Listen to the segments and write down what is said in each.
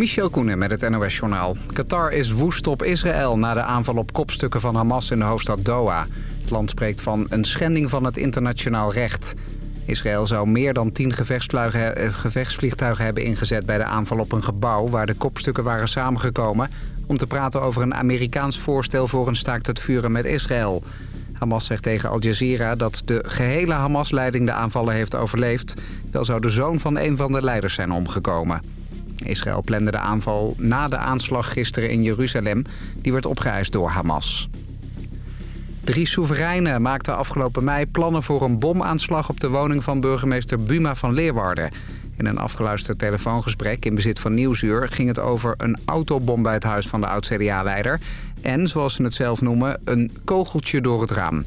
Michel Koenen met het NOS-journaal. Qatar is woest op Israël na de aanval op kopstukken van Hamas in de hoofdstad Doha. Het land spreekt van een schending van het internationaal recht. Israël zou meer dan tien eh, gevechtsvliegtuigen hebben ingezet bij de aanval op een gebouw... waar de kopstukken waren samengekomen om te praten over een Amerikaans voorstel voor een staakt het vuren met Israël. Hamas zegt tegen Al Jazeera dat de gehele Hamas-leiding de aanvallen heeft overleefd. Wel zou de zoon van een van de leiders zijn omgekomen. Israël plande de aanval na de aanslag gisteren in Jeruzalem. Die werd opgeëist door Hamas. Drie soevereinen maakten afgelopen mei plannen voor een bomaanslag op de woning van burgemeester Buma van Leeuwarden. In een afgeluisterd telefoongesprek in bezit van Nieuwsuur ging het over een autobom bij het huis van de oud-CDA-leider. En, zoals ze het zelf noemen, een kogeltje door het raam.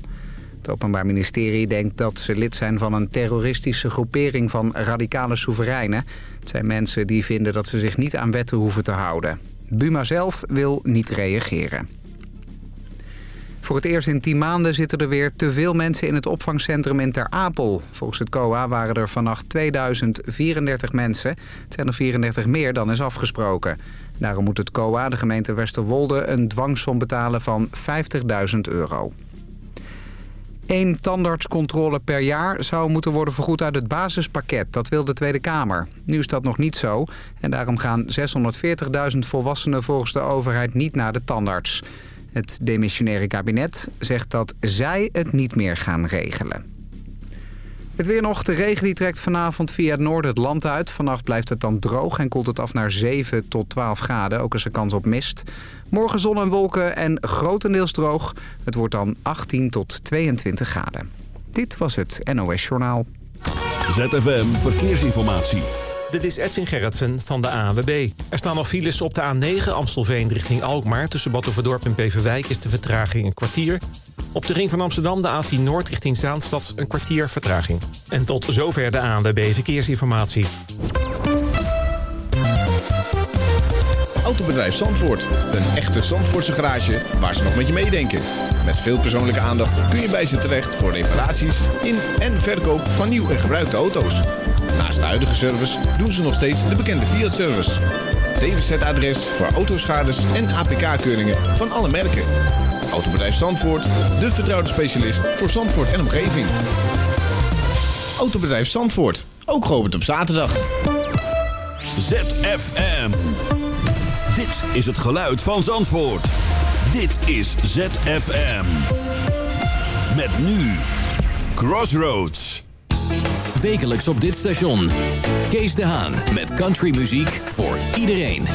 Het Openbaar Ministerie denkt dat ze lid zijn van een terroristische groepering van radicale soevereinen. Het zijn mensen die vinden dat ze zich niet aan wetten hoeven te houden. Buma zelf wil niet reageren. Voor het eerst in 10 maanden zitten er weer te veel mensen in het opvangcentrum in Ter Apel. Volgens het COA waren er vannacht 2034 mensen. Het zijn er 34 meer dan is afgesproken. Daarom moet het COA de gemeente Westerwolde een dwangsom betalen van 50.000 euro. Eén tandartscontrole per jaar zou moeten worden vergoed uit het basispakket. Dat wil de Tweede Kamer. Nu is dat nog niet zo. En daarom gaan 640.000 volwassenen volgens de overheid niet naar de tandarts. Het demissionaire kabinet zegt dat zij het niet meer gaan regelen. Het weer nog. De regen die trekt vanavond via het noorden het land uit. Vannacht blijft het dan droog en koelt het af naar 7 tot 12 graden. Ook is er kans op mist. Morgen zon en wolken en grotendeels droog. Het wordt dan 18 tot 22 graden. Dit was het NOS Journaal. ZFM Verkeersinformatie. Dit is Edwin Gerritsen van de ANWB. Er staan nog files op de A9 Amstelveen richting Alkmaar. Tussen Battenverdorp en Beverwijk is de vertraging een kwartier. Op de ring van Amsterdam de A10 Noord richting Zaanstad een kwartier vertraging. En tot zover de ANWB Verkeersinformatie. Autobedrijf Zandvoort. Een echte Zandvoortse garage waar ze nog met je meedenken. Met veel persoonlijke aandacht kun je bij ze terecht voor reparaties in en verkoop van nieuw en gebruikte auto's. Naast de huidige service doen ze nog steeds de bekende Fiat-service. DWZ-adres voor autoschades en APK-keuringen van alle merken. Autobedrijf Zandvoort, de vertrouwde specialist voor Zandvoort en omgeving. Autobedrijf Zandvoort, ook geopend op zaterdag. ZFM. Dit is het geluid van Zandvoort. Dit is ZFM. Met nu Crossroads. Wekelijks op dit station. Kees de Haan met countrymuziek voor iedereen.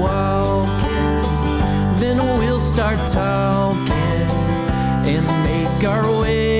Start then we'll start talking and make our way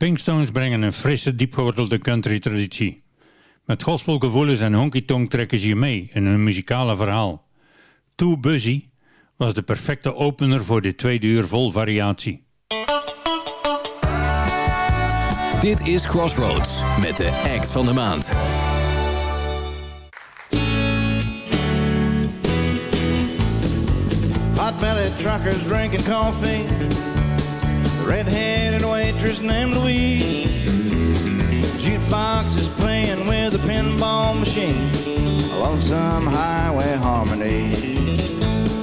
Pinkstones brengen een frisse, diepgewortelde country-traditie. Met gospelgevoelens en honky-tonk trekken ze je mee in hun muzikale verhaal. Too Busy was de perfecte opener voor dit tweede uur vol variatie. Dit is Crossroads met de act van de maand. Hot-bellied truckers drinking coffee. Red-headed waitress named Louise. Jukebox is playing with a pinball machine. Lonesome highway harmony.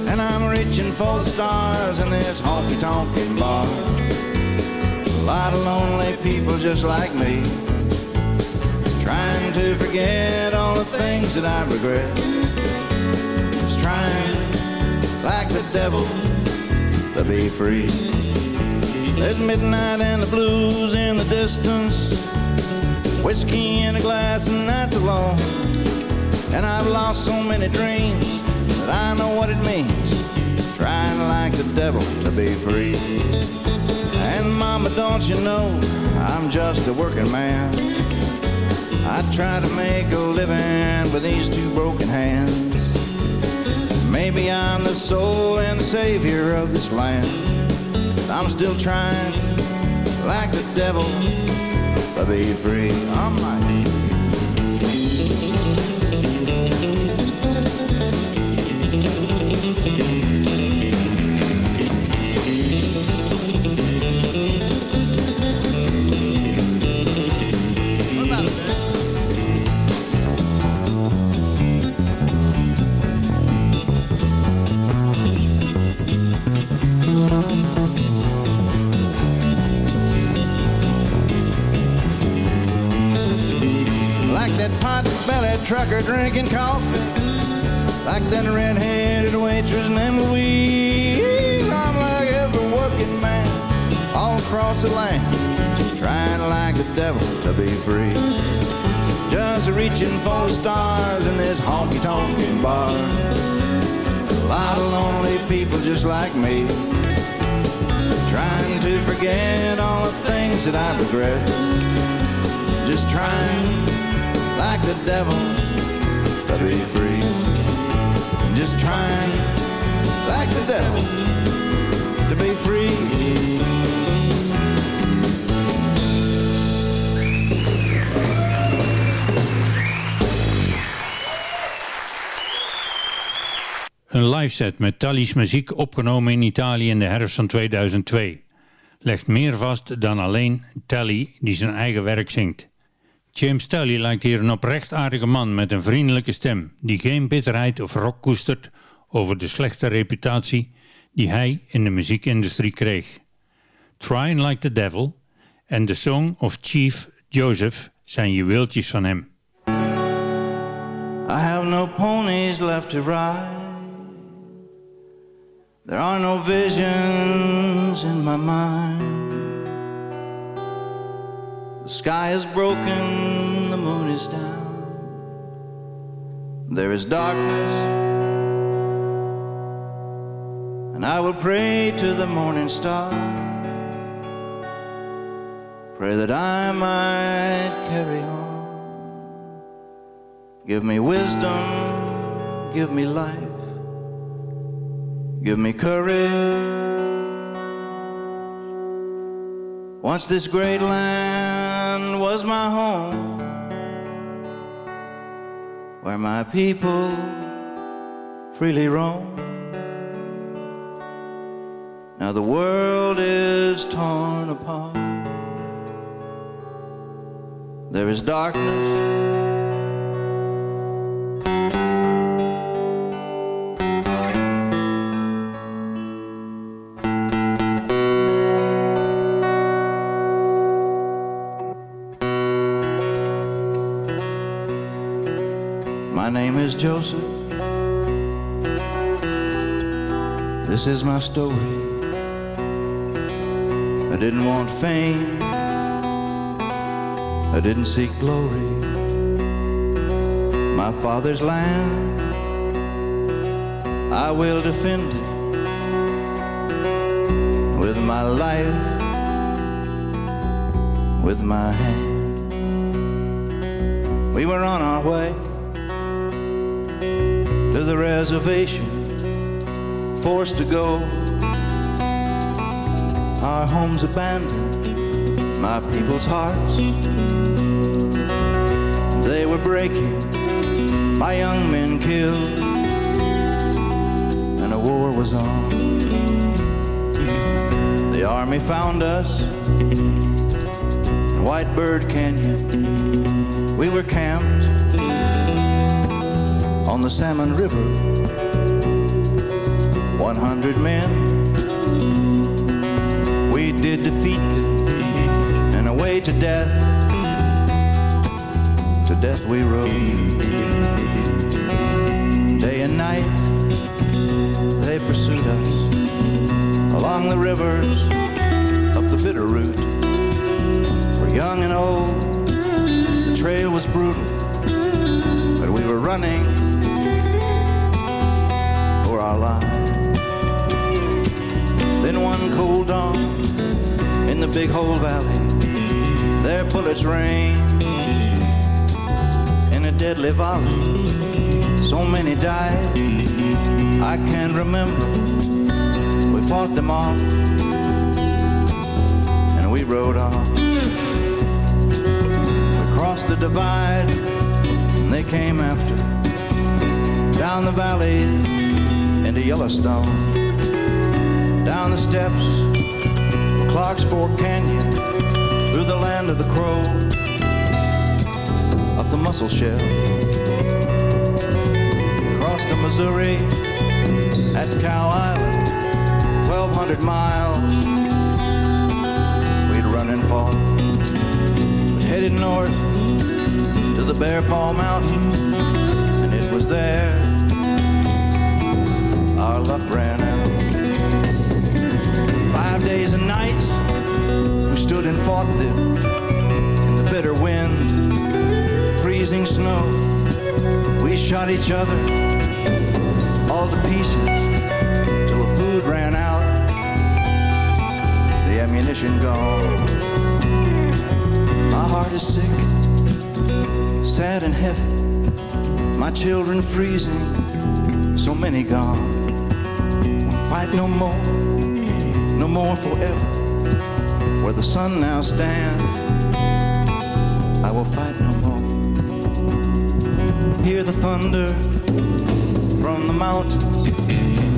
And I'm reaching for the stars in this honky-tonkin' bar. A lot of lonely people just like me. Trying to forget all the things that I regret. Just trying, like the devil, to be free. There's midnight and the blues in the distance. Whiskey in a glass and that's alone. And I've lost so many dreams that I know what it means. Trying like the devil to be free. And mama, don't you know I'm just a working man. I try to make a living with these two broken hands. Maybe I'm the soul and savior of this land. I'm still trying, like the devil, to be free. I'm like, pot-bellied drinking coffee, like that red-headed waitress named Louise. I'm like every working man all across the land, trying like the devil to be free. Just reaching for the stars in this honky-tonkin' bar. A lot of lonely people just like me, trying to forget all the things that I regret. Just trying like the devil be free. Just trying like the devil to be free. Een live set met Tally's muziek opgenomen in Italië in de herfst van 2002. Legt meer vast dan alleen Tally die zijn eigen werk zingt. James Tully lijkt hier een oprecht aardige man met een vriendelijke stem... die geen bitterheid of rok koestert over de slechte reputatie... die hij in de muziekindustrie kreeg. Trying Like the Devil en The Song of Chief Joseph zijn juweeltjes van hem. I have no ponies left to ride. There are no visions in my mind. The sky is broken, the moon is down. there is darkness. And I will pray to the morning star. Pray that I might carry on. Give me wisdom, give me life, give me courage. Once this great land was my home, where my people freely roam. Now the world is torn apart. There is darkness. Joseph. This is my story. I didn't want fame. I didn't seek glory. My father's land, I will defend it with my life, with my hand. We were on our way to the reservation, forced to go. Our homes abandoned, my people's hearts. They were breaking, my young men killed, and a war was on. The army found us in White Bird Canyon. We were camped on the Salmon River. 100 men, we did defeat and away to death, to death we rode. Day and night, they pursued us along the rivers, up the bitter route. For young and old, the trail was brutal, but we were running lives. Then one cold dawn in the Big Hole Valley, their bullets rained in a deadly volley. So many died, I can't remember. We fought them off, and we rode on. We crossed the divide, and they came after. Down the valleys Yellowstone, down the steps, Clark's Fork Canyon, through the land of the crow, up the Musselshell, across the Missouri at Cow Island, 1,200 miles. We'd run and fought, We headed north to the Bear Paw Mountains, and it was there ran out. Five days and nights we stood and fought them in the bitter wind, freezing snow. We shot each other all to pieces till the food ran out, the ammunition gone. My heart is sick, sad and heavy. My children freezing, so many gone fight no more, no more forever. Where the sun now stands, I will fight no more. Hear the thunder from the mountains.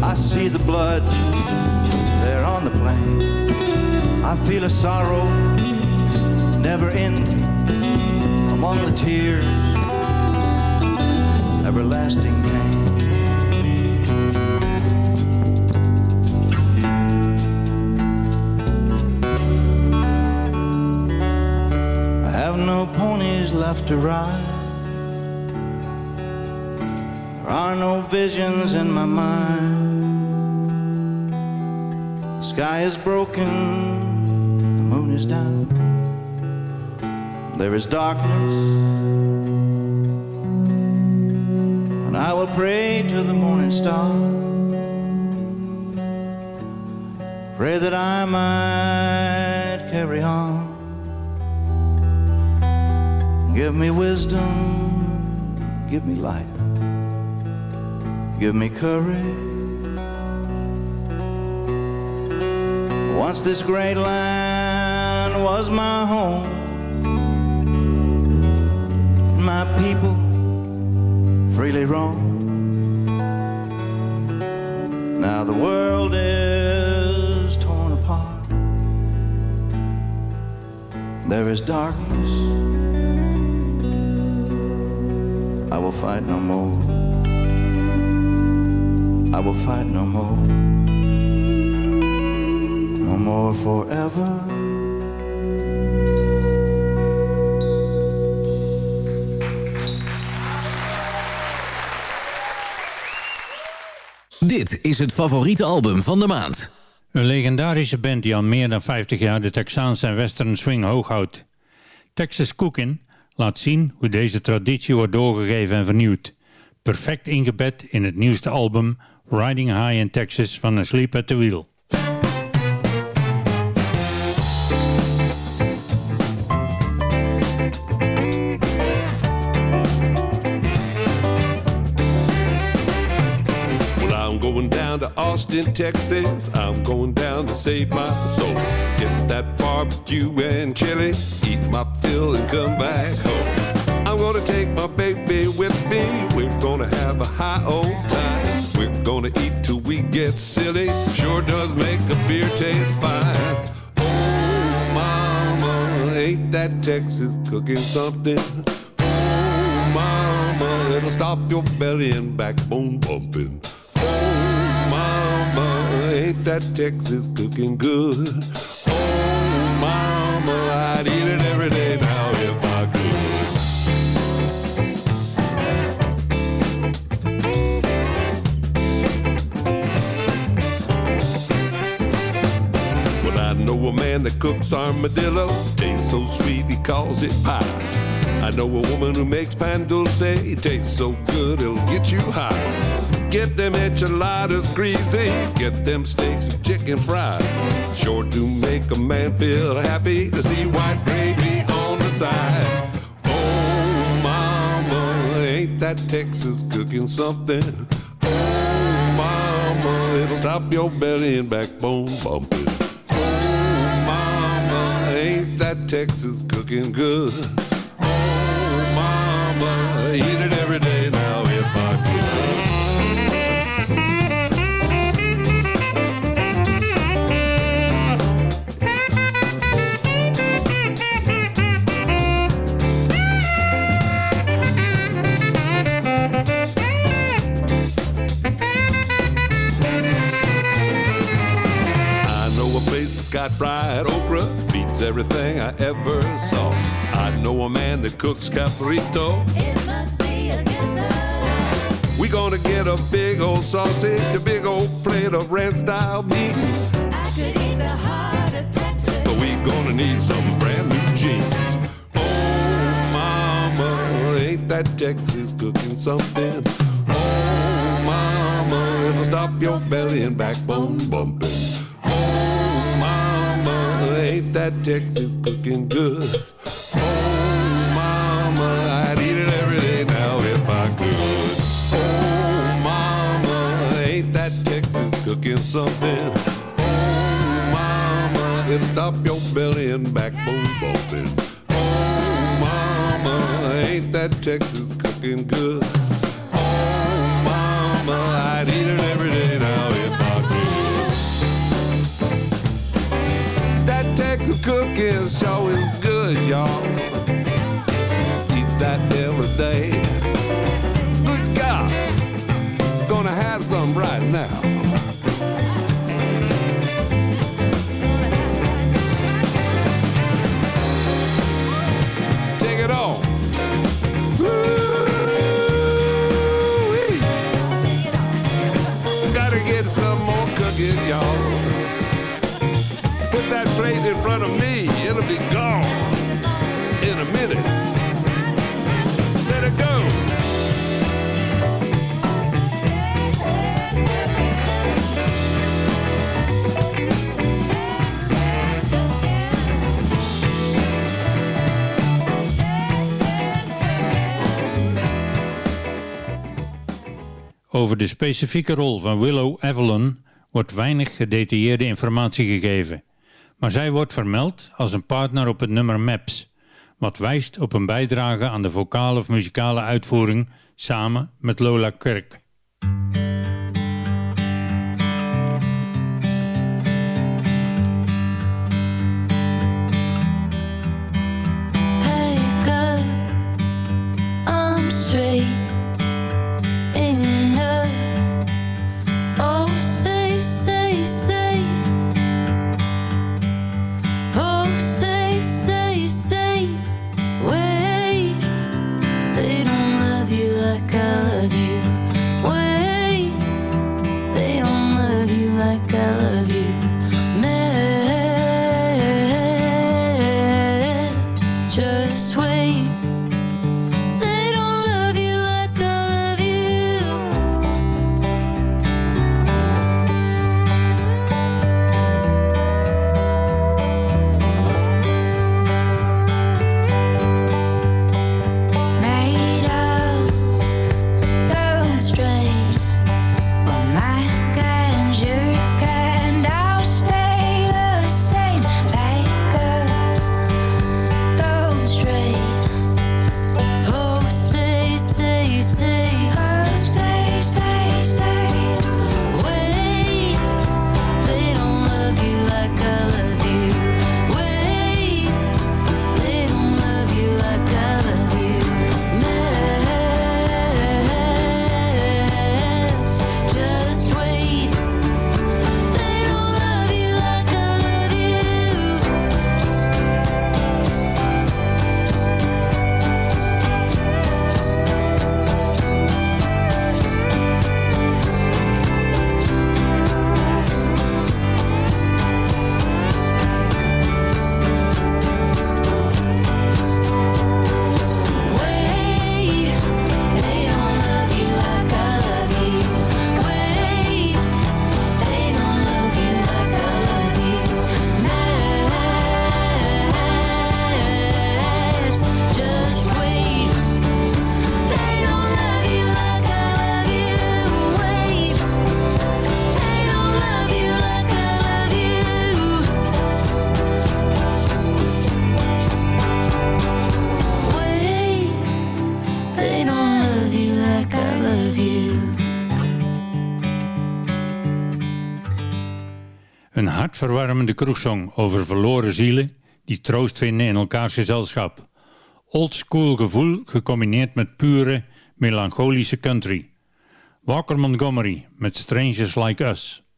I see the blood there on the plain. I feel a sorrow never ending among the tears, everlasting to. There are no visions in my mind. The sky is broken, the moon is down. There is darkness and I will pray to the morning star. Pray that I might carry on. Give me wisdom, give me life, give me courage. Once this great land was my home, my people freely roam. Now the world is torn apart. There is darkness. Will fight no more. I will fight no more. No more forever. Dit is het favoriete album van de maand. Een legendarische band die al meer dan 50 jaar de Texaanse en western swing hoog houdt. Texas Cookin' laat zien hoe deze traditie wordt doorgegeven en vernieuwd. Perfect ingebed in het nieuwste album Riding High in Texas van Asleep at the Wheel. Austin, Texas. I'm going down to save my soul. Get that barbecue and chili, eat my fill and come back home. I'm gonna take my baby with me. We're gonna have a high old time. We're gonna eat till we get silly. Sure does make a beer taste fine. Oh, mama, ain't that Texas cooking something? Oh, mama, it'll stop your belly and backbone bumping. Mama, ain't that Texas cooking good? Oh, mama, I'd eat it every day now if I could. Well, I know a man that cooks armadillo, tastes so sweet he calls it pie. I know a woman who makes pan dulce, tastes so good it'll get you high. Get them enchiladas greasy, get them steaks and chicken fried. Sure do make a man feel happy to see white gravy on the side. Oh, mama, ain't that Texas cooking something? Oh, mama, it'll stop your belly and backbone bumping. Oh, mama, ain't that Texas cooking good? Oh, mama, eat it every day got fried okra, beats everything I ever saw. I know a man that cooks cabrito. It must be a quesadilla. We gonna get a big old sausage, a big old plate of ranch style beans. I could eat the heart of Texas. But we gonna need some brand new jeans. Oh, mama, ain't that Texas cooking something? Oh, mama, it'll stop your belly and backbone bumping. That cooking good? Oh, mama, I'd eat it every day now if I could. Oh, mama, ain't that Texas cooking something? Oh, mama, it'll stop your belly and backbone bumping. Oh, mama, ain't that Texas cooking good? Oh, mama, I'd eat it every day now Cooking sure is good, y'all. front me, it'll be gone in a minute. Over de specifieke rol van Willow Evelyn wordt weinig gedetailleerde informatie gegeven maar zij wordt vermeld als een partner op het nummer Maps, wat wijst op een bijdrage aan de vocale of muzikale uitvoering samen met Lola Kirk. Hartverwarmende kroegsong over verloren zielen die troost vinden in elkaars gezelschap. Oldschool gevoel gecombineerd met pure, melancholische country. Walker Montgomery met Strangers Like Us.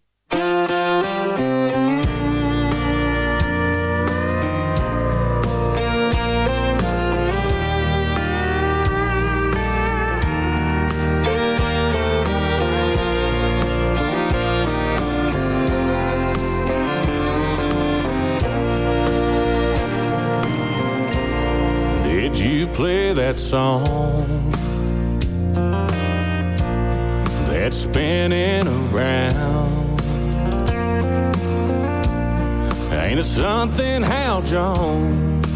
Play that song that's spinning around? Ain't it something Hal Jones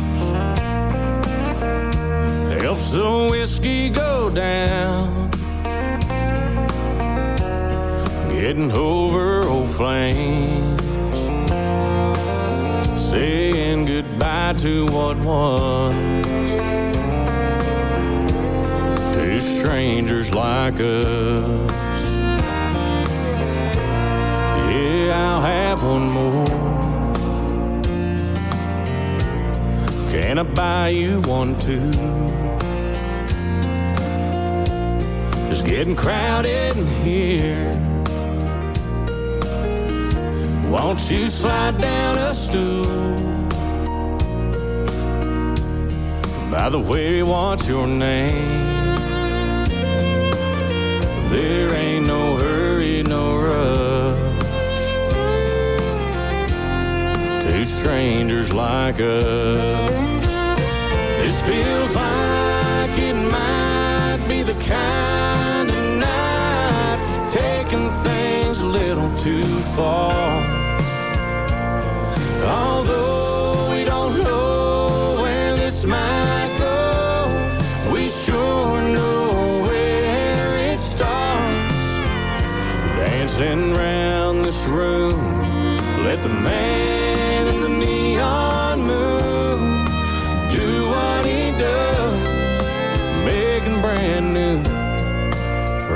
helps the whiskey go down? Getting over old flames, saying goodbye to what was. Strangers like us. Yeah, I'll have one more. Can I buy you one too? It's getting crowded in here. Won't you slide down a stool? By the way, what's your name? There ain't no hurry, no rush. Two strangers like us. This feels like it might be the kind of night taking things a little too far. Although we don't know where this might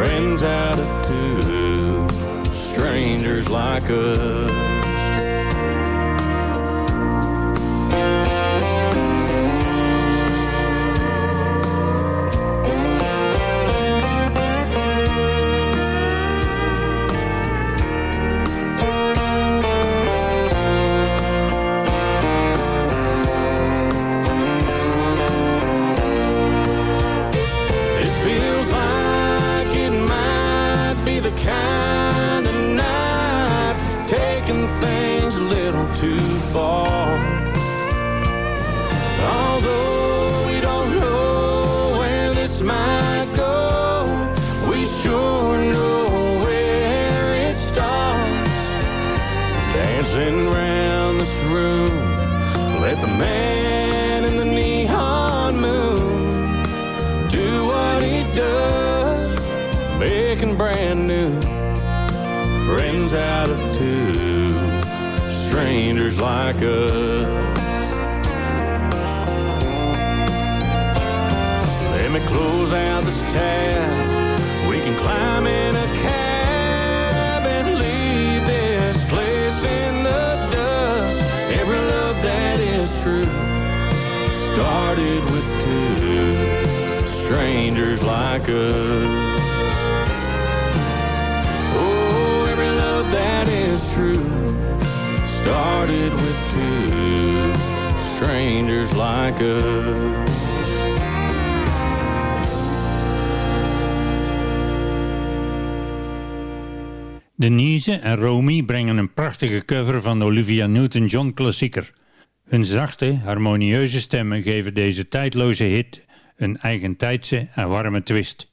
Friends out of two, strangers like us. one's out of two, strangers like us. Let me close out this tab. We can climb in a cab and leave this place in the dust. Every love that is true started with two strangers like us. started with two strangers like us. Denise en Romy brengen een prachtige cover van de Olivia Newton-John klassieker. Hun zachte, harmonieuze stemmen geven deze tijdloze hit een eigentijdse en warme twist.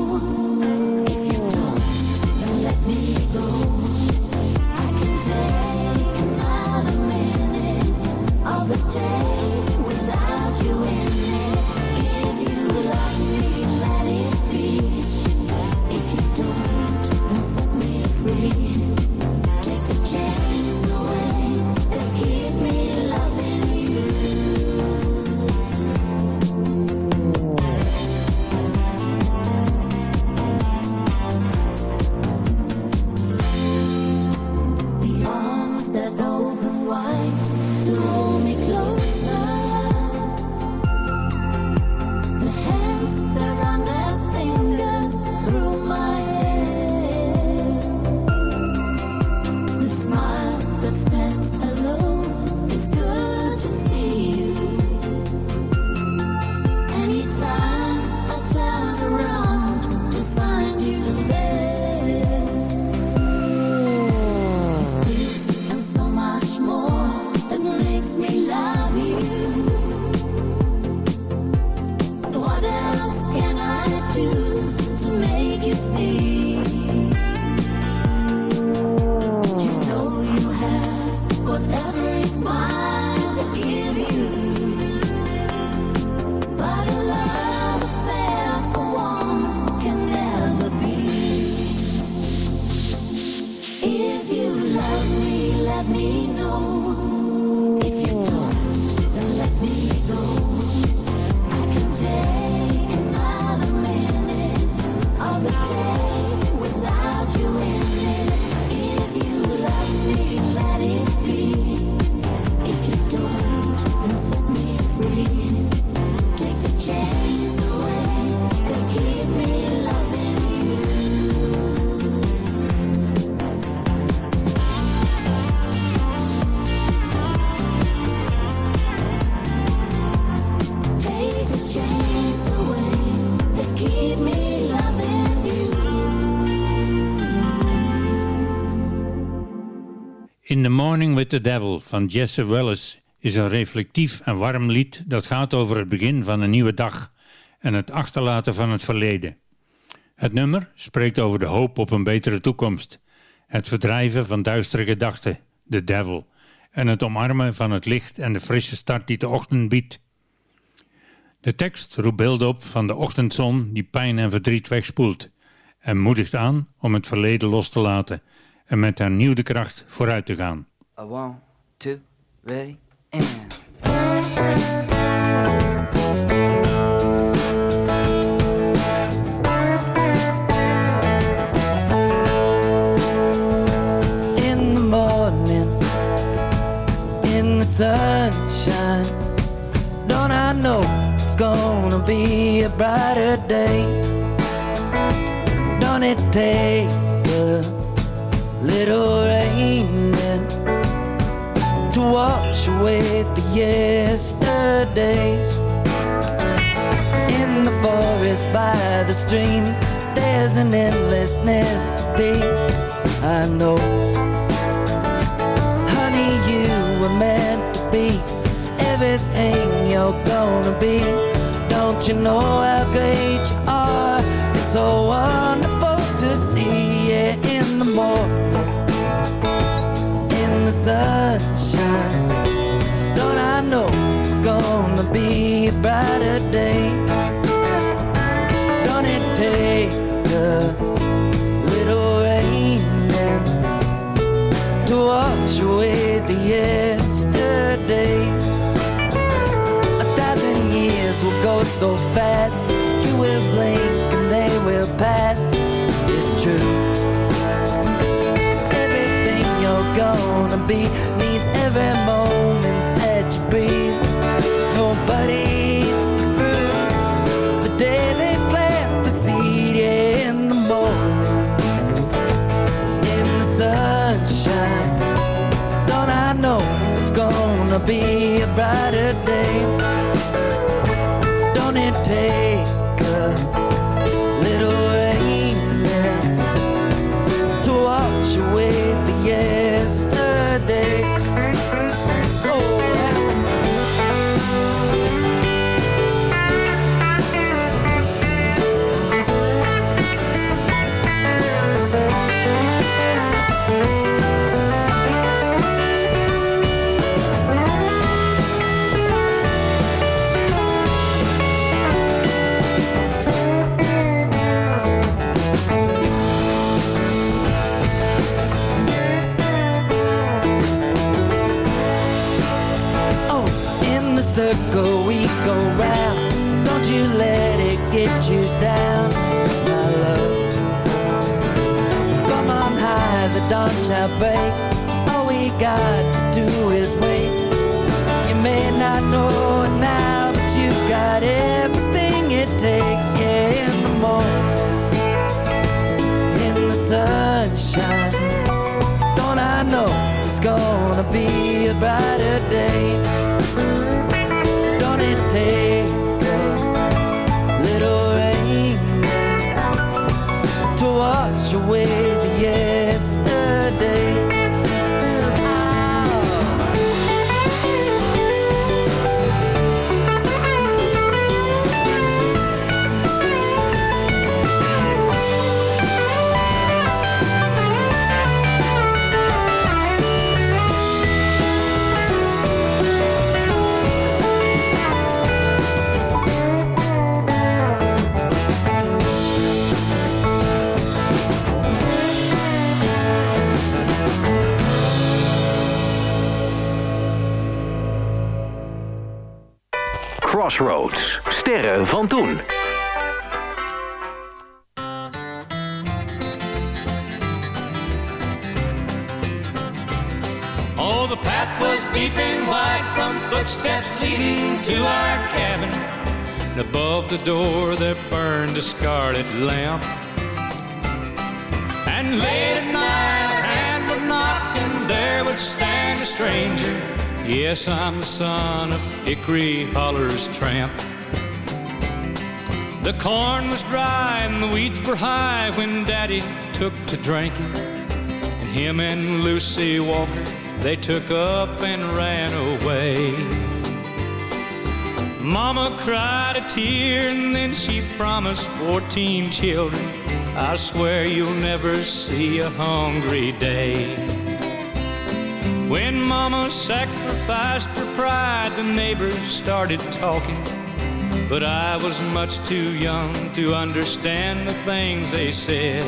In the Morning with the Devil van Jesse Wallace is een reflectief en warm lied dat gaat over het begin van een nieuwe dag en het achterlaten van het verleden. Het nummer spreekt over de hoop op een betere toekomst, het verdrijven van duistere gedachten, de devil, en het omarmen van het licht en de frisse start die de ochtend biedt. De tekst roept beelden op van de ochtendzon die pijn en verdriet wegspoelt en moedigt aan om het verleden los te laten en met hernieuwde kracht vooruit te gaan. A one, two, ready, and. In the morning, in the sunshine, don't I know it's gonna be a brighter day? Don't it take little rain to wash away the yesterdays. In the forest by the stream, there's an endlessness to be. I know, honey, you were meant to be everything you're gonna be. Don't you know how great you are? So fast. You will blink and they will pass. It's true everything you're gonna be needs every moment that you breathe. Nobody eats the fruit the day they plant the seed. In the morning, in the sunshine. Don't I know it's gonna be a brighter day? Take dawn shall break. All we got to do is wait. You may not know it now, but you've got everything it takes. Yeah, in the morning, in the sunshine. Don't I know it's gonna be a brighter Crossroads. Sterren van toen. Oh, the path was deep and wide from footsteps leading to our cabin. And above the door there burned a scarlet lamp. And late at night a hand would knock and there would stand a stranger. Yes, I'm the son of Hickory Holler's tramp. The corn was dry and the weeds were high when Daddy took to drinking. And him and Lucy Walker they took up and ran away. Mama cried a tear and then she promised 14 children. I swear you'll never see a hungry day. When Mama sacrificed her pride, the neighbors started talking. But I was much too young to understand the things they said.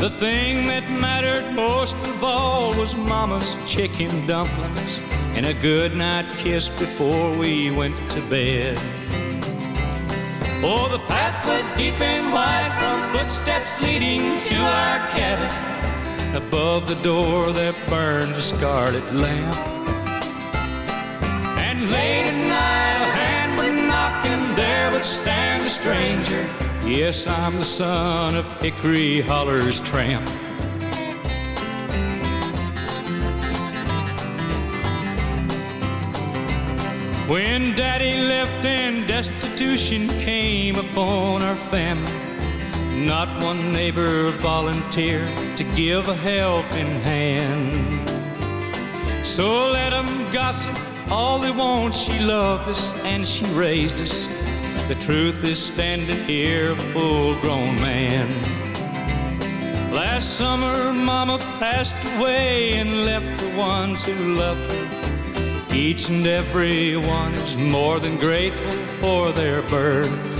The thing that mattered most of all was Mama's chicken dumplings and a good night kiss before we went to bed. Oh, the path was deep and wide from footsteps leading to our cabin. Above the door there burned a scarlet lamp. And late at night a hand would knock and there would stand a stranger. Yes, I'm the son of Hickory Holler's tramp. When daddy left and destitution came upon our family, not one neighbor volunteered to give a helping hand. So let 'em gossip all they want. She loved us and she raised us. The truth is standing here, a full grown man. Last summer, Mama passed away and left the ones who loved her. Each and every one is more than grateful for their birth.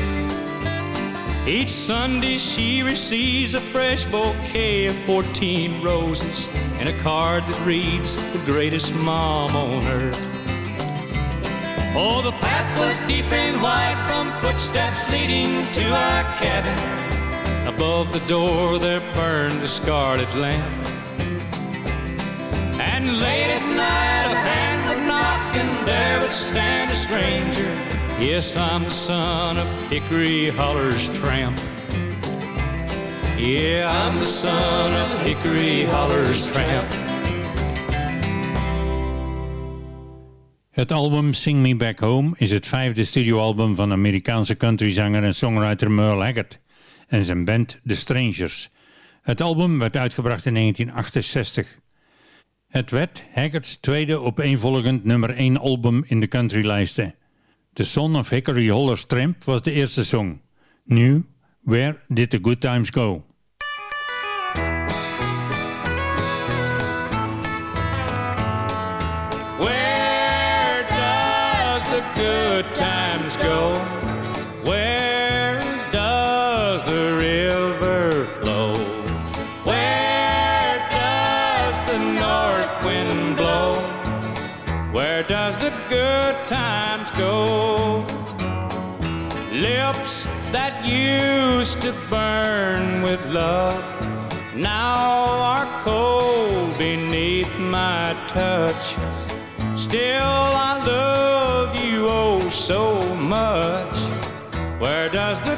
Each Sunday she receives a fresh bouquet of 14 roses and a card that reads, the greatest mom on earth. Oh, the path was deep and wide from footsteps leading to our cabin. Above the door there burned a scarlet lamp. And late at night a hand would knock and there would stand. Yes, I'm the son of Hickory Holler's tramp. Yeah, I'm the son of Hickory Holler's tramp. Het album Sing Me Back Home is het vijfde studioalbum van Amerikaanse countryzanger en songwriter Merle Haggard en zijn band The Strangers. Het album werd uitgebracht in 1968. Het werd Haggards tweede opeenvolgend nummer 1 album in de countrylijsten. The Son of Hickory Holler's Tramp was de eerste song. Nu, Where Did the Good Times Go? Still, I love you oh so much. Where does the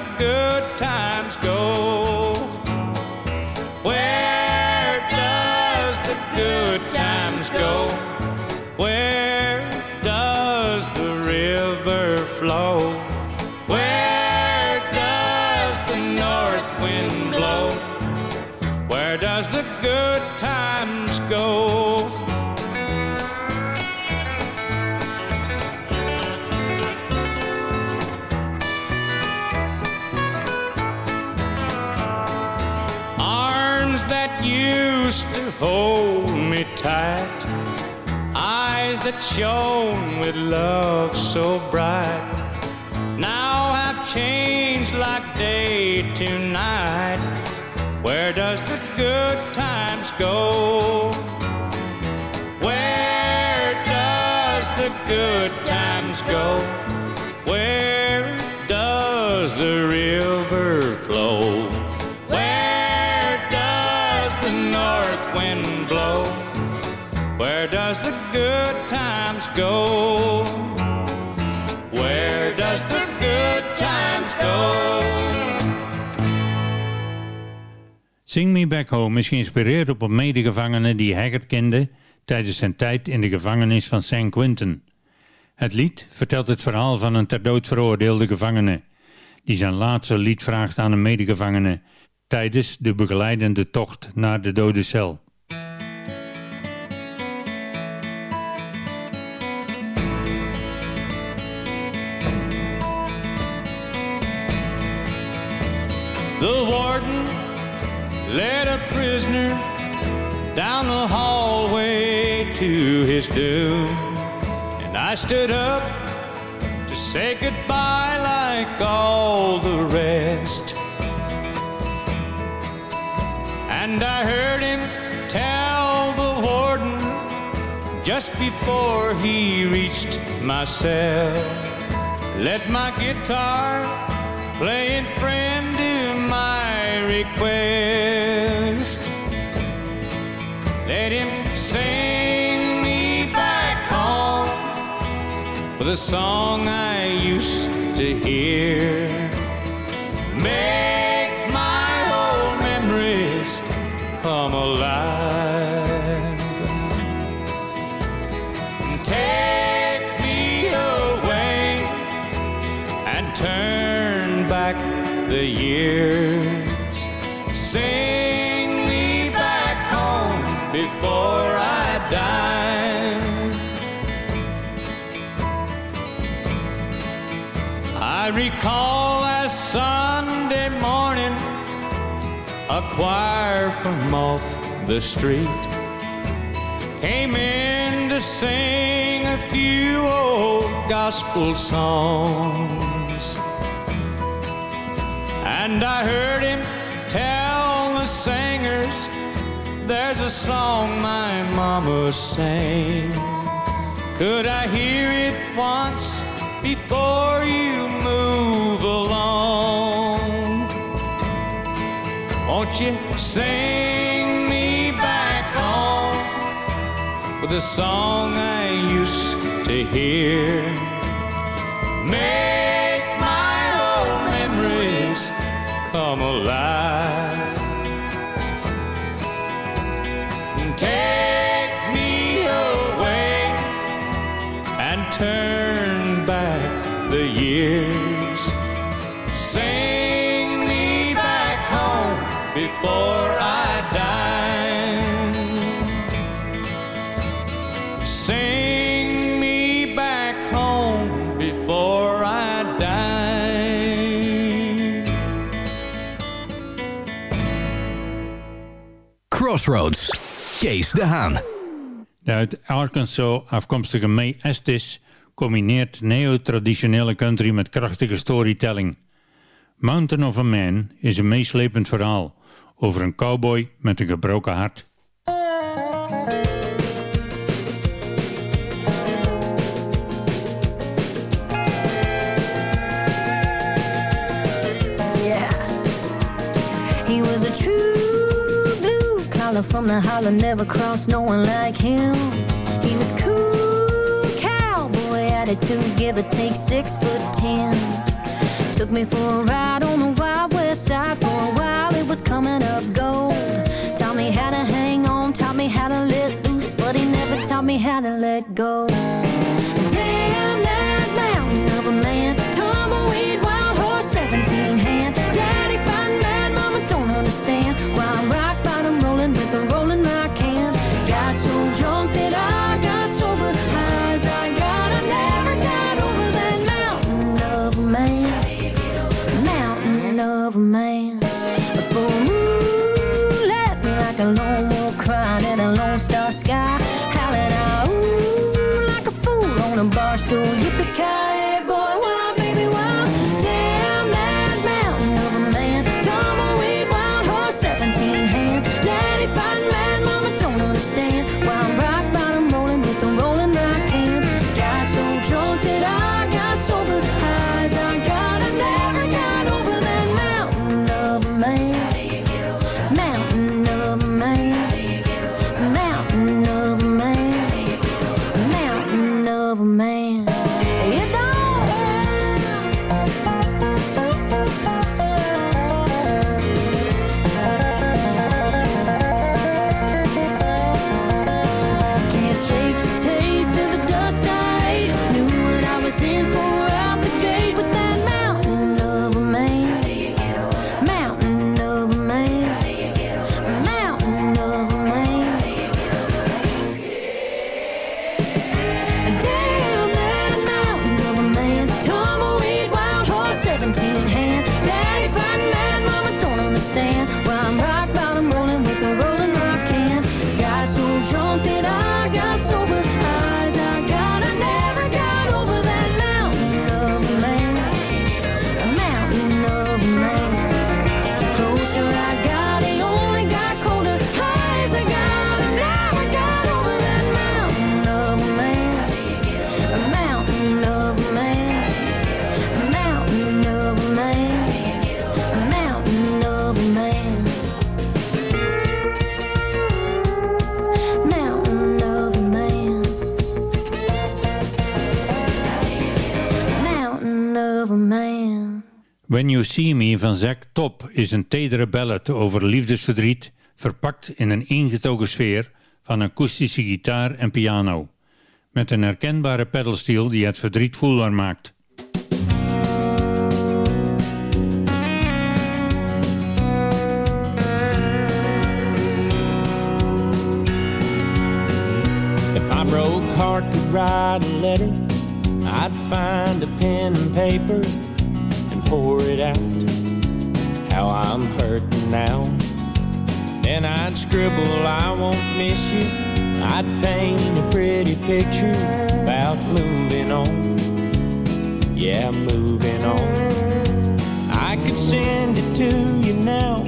used to hold me tight, eyes that shone with love so bright, now have changed like day to night. Where does the good times go? Where does the good times go? Times go? Where does the good times go? Sing Me Back Home is geïnspireerd op een medegevangene die Haggard kende tijdens zijn tijd in de gevangenis van San Quentin. Het lied vertelt het verhaal van een ter dood veroordeelde gevangene die zijn laatste lied vraagt aan een medegevangene tijdens de begeleidende tocht naar de dode cel. The warden led a prisoner down the hallway to his doom. And I stood up to say goodbye like all the rest. And I heard him tell the warden just before he reached my cell. Let my guitar playing friend do my request. Let him sing me back home with a song I used to hear. Make I. I recall last Sunday morning a choir from off the street came in to sing a few old gospel songs. And I heard him tell there's a song my mama sang. Could I hear it once before you move along? Won't you sing me back home with a song I used to hear? Take me away and turn back the years. Sing me back home before I die. Sing me back home before I die. Crossroads. Kees de Haan. De uit Arkansas afkomstige May Estes combineert neo-traditionele country met krachtige storytelling. Mountain of a Man is een meeslepend verhaal over een cowboy met een gebroken hart. Blue from the holler, never crossed no one like him. He was cool cowboy attitude, give or take six foot ten. Took me for a ride on the wild west side for a while. It was coming up gold. Taught me how to hang on, taught me how to let loose, but he never taught me how to let go. When You See Me van Zack Top is een tedere ballad over liefdesverdriet, verpakt in een ingetogen sfeer van akoestische gitaar en piano. Met een herkenbare pedalsteel die het verdriet voelbaar maakt. If my broke heart could write a letter, I'd find a pen and paper pour it out. How I'm hurting now. Then I'd scribble, I won't miss you. I'd paint a pretty picture about moving on. Yeah, moving on. I could send it to you now,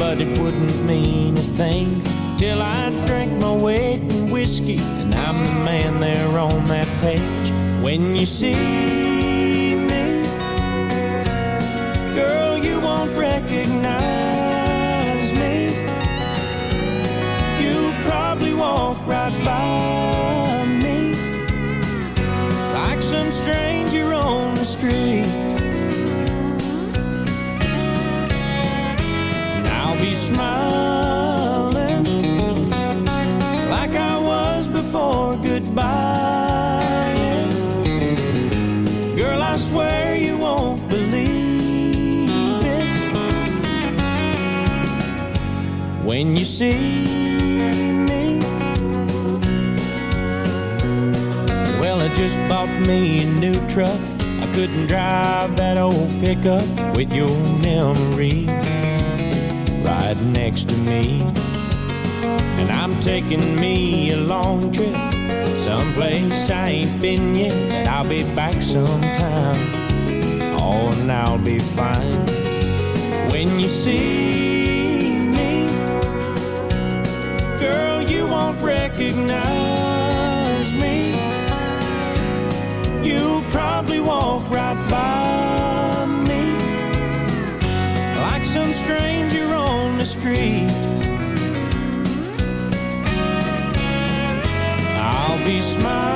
but it wouldn't mean a thing till I drink my weight in whiskey and I'm the man there on that page. When you see girl, you won't recognize me. You probably walk right by me like some stranger on the street. And I'll be smiling like I was before goodbye. When you see me. Well, I just bought me a new truck. I couldn't drive that old pickup with your memory right next to me. And I'm taking me a long trip, someplace I ain't been yet. But I'll be back sometime. Oh, and I'll be fine when you see recognize me. You probably walk right by me like some stranger on the street. I'll be smiling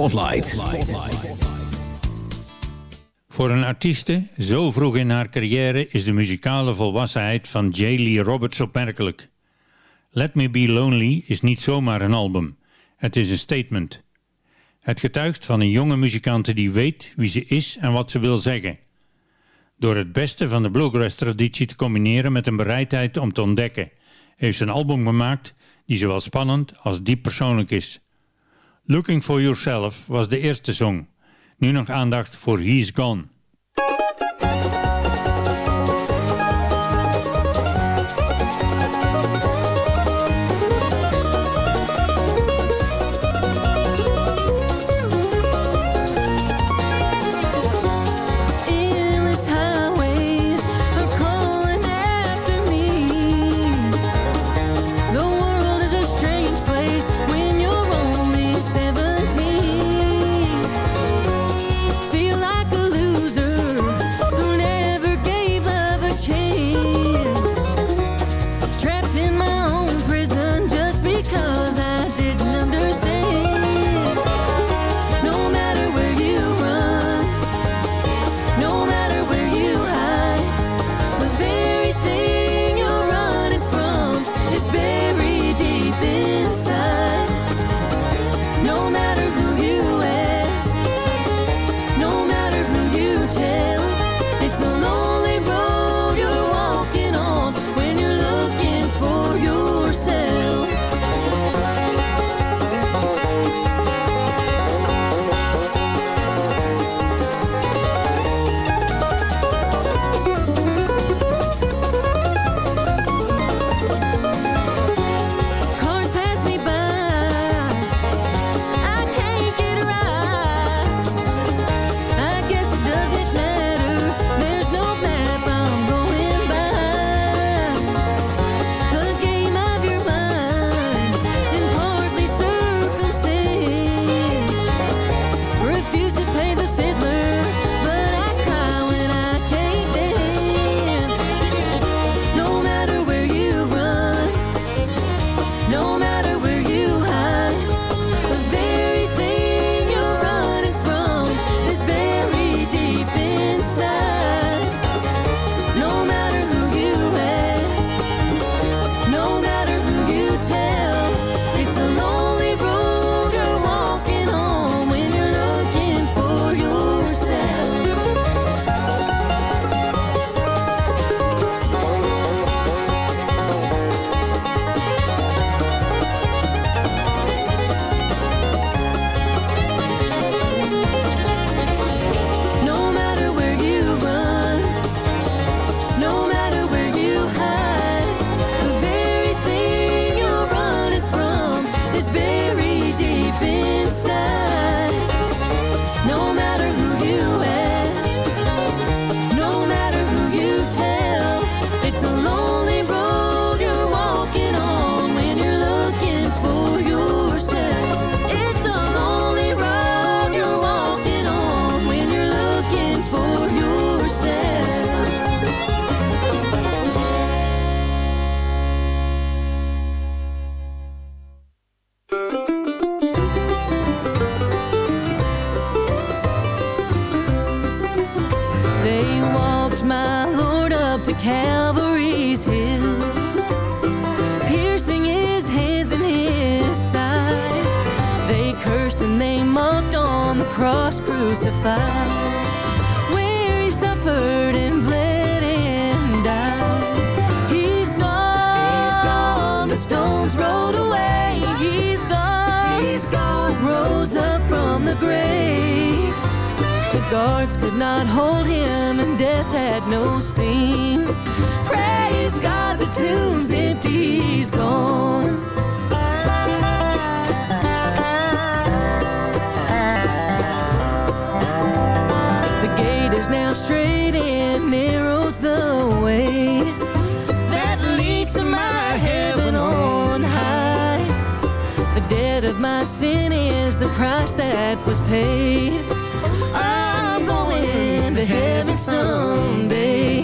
Spotlight. Voor een artieste, zo vroeg in haar carrière, is de muzikale volwassenheid van J. Lee Roberts opmerkelijk. Let Me Be Lonely is niet zomaar een album. Het is een statement. Het getuigt van een jonge muzikante die weet wie ze is en wat ze wil zeggen. Door het beste van de bluegrass-traditie te combineren met een bereidheid om te ontdekken, heeft ze een album gemaakt die zowel spannend als diep persoonlijk is. Looking for Yourself was de eerste song. Nu nog aandacht voor He's Gone. Guards could not hold him, and death had no sting. Praise God, the tomb's empty. He's gone. The gate is now straight and narrows the way that leads to my heaven on high. The debt of my sin is the price that was paid. To heaven someday.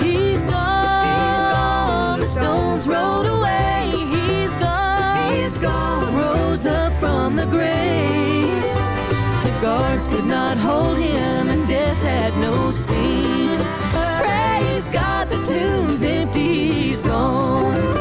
He's gone. He's gone. The stones rolled away. He's gone. He's gone. Rose up from the grave. The guards could not hold him, and death had no sting. Praise God, the tomb's empty. He's gone.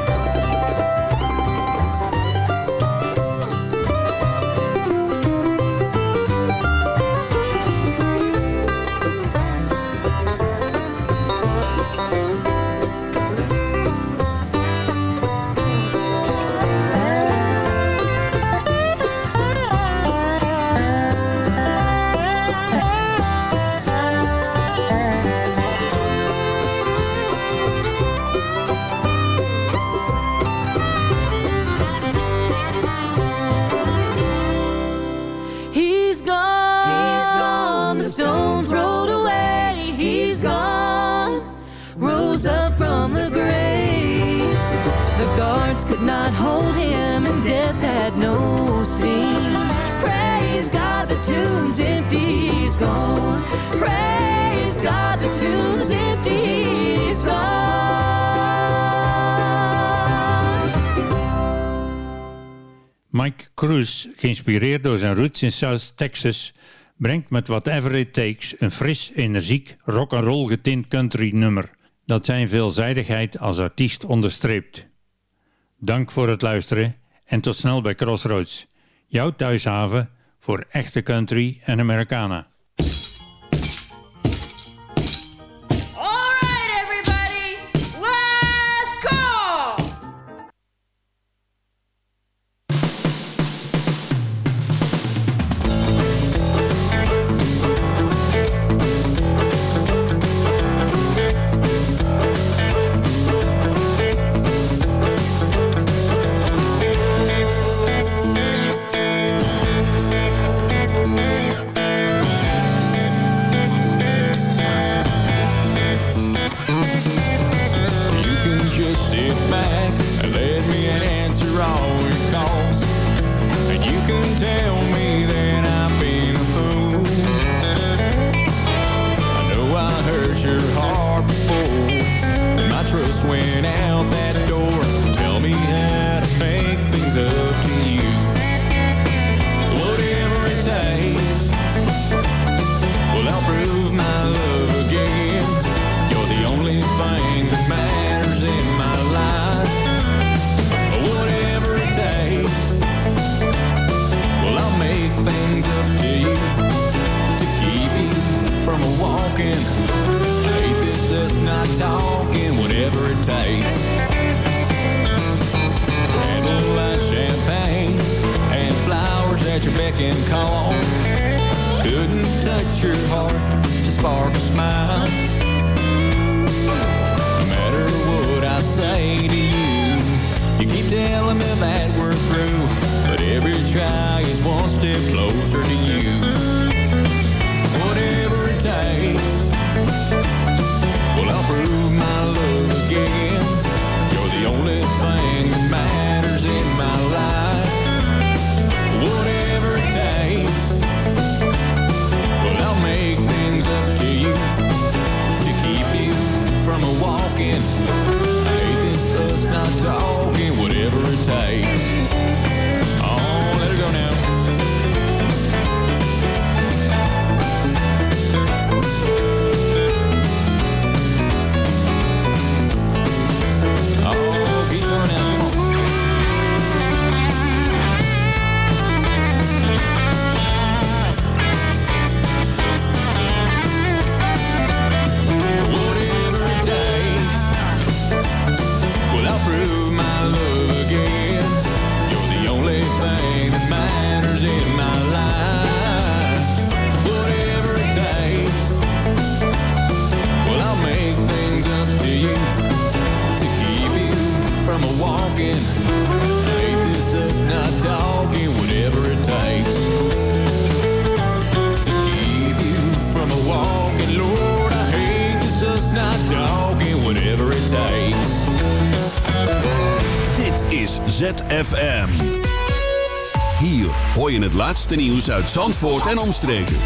Mike Cruz, geïnspireerd door zijn roots in South Texas, brengt met Whatever It Takes een fris, energiek, rock'n'roll getint country nummer dat zijn veelzijdigheid als artiest onderstreept. Dank voor het luisteren en tot snel bij Crossroads, jouw thuishaven voor echte country en Americana. Walking. Hate this us not talking. Whatever it takes. Candlelight champagne and flowers at your beck and call. Couldn't touch your heart to spark a smile. No matter what I say to you, you keep telling me that we're through. But every try is one step closer to you. Takes, well, I'll prove my love again. You're the only thing that matters in my life. Whatever it takes. Well, I'll make things up to you to keep you from a walking. I hate this us not talking, whatever it takes. From a walking. Hate this us not talking, whatever it takes. To keep you from a walking, Lord, I hate this us not talking, whatever it takes. Dit is ZFM. Hier hoor je het laatste nieuws uit Zandvoort en omstreken.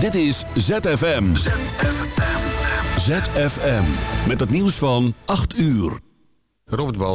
Dit is ZFM. ZFM. Met het nieuws van 8 uur. Robert Balt